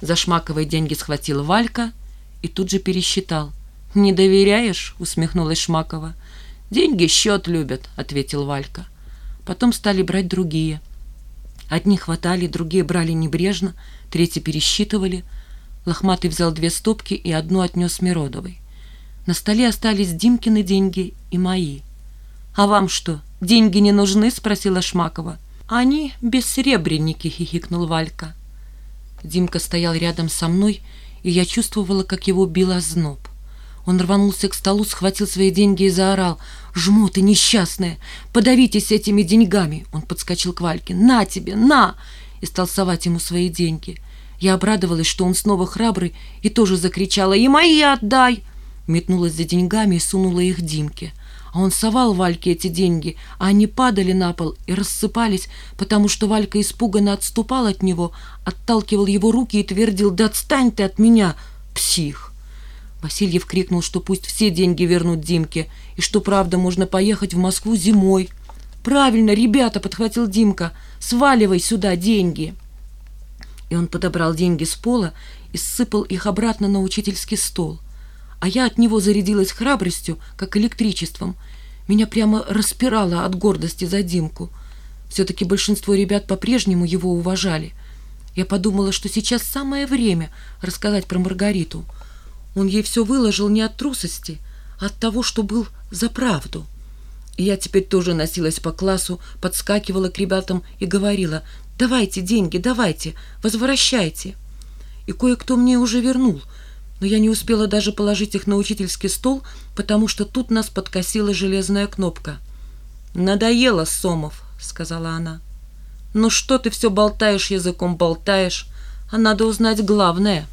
За Шмаковой деньги схватил Валька и тут же пересчитал. «Не доверяешь?» — усмехнулась Шмакова. «Деньги счет любят», — ответил Валька. Потом стали брать другие. Одни хватали, другие брали небрежно, третьи пересчитывали. Лохматый взял две стопки и одну отнес Миродовой. На столе остались Димкины деньги и мои. «А вам что, деньги не нужны?» — спросила Шмакова. «Они бессребренники», — хихикнул Валька. Димка стоял рядом со мной, и я чувствовала, как его бил озноб. Он рванулся к столу, схватил свои деньги и заорал. «Жмоты несчастные! Подавитесь этими деньгами!» Он подскочил к Вальке. «На тебе! На!» И стал совать ему свои деньги. Я обрадовалась, что он снова храбрый, и тоже закричала «И мои отдай!» Метнулась за деньгами и сунула их Димке. А он совал Вальке эти деньги, а они падали на пол и рассыпались, потому что Валька испуганно отступал от него, отталкивал его руки и твердил «Да отстань ты от меня, псих!» Васильев крикнул, что пусть все деньги вернут Димке, и что, правда, можно поехать в Москву зимой. «Правильно, ребята!» — подхватил Димка. «Сваливай сюда деньги!» И он подобрал деньги с пола и сыпал их обратно на учительский стол а я от него зарядилась храбростью, как электричеством. Меня прямо распирало от гордости за Димку. Все-таки большинство ребят по-прежнему его уважали. Я подумала, что сейчас самое время рассказать про Маргариту. Он ей все выложил не от трусости, а от того, что был за правду. И я теперь тоже носилась по классу, подскакивала к ребятам и говорила «Давайте деньги, давайте, возвращайте». И кое-кто мне уже вернул – но я не успела даже положить их на учительский стол, потому что тут нас подкосила железная кнопка. «Надоело, Сомов», — сказала она. «Ну что ты все болтаешь языком, болтаешь, а надо узнать главное».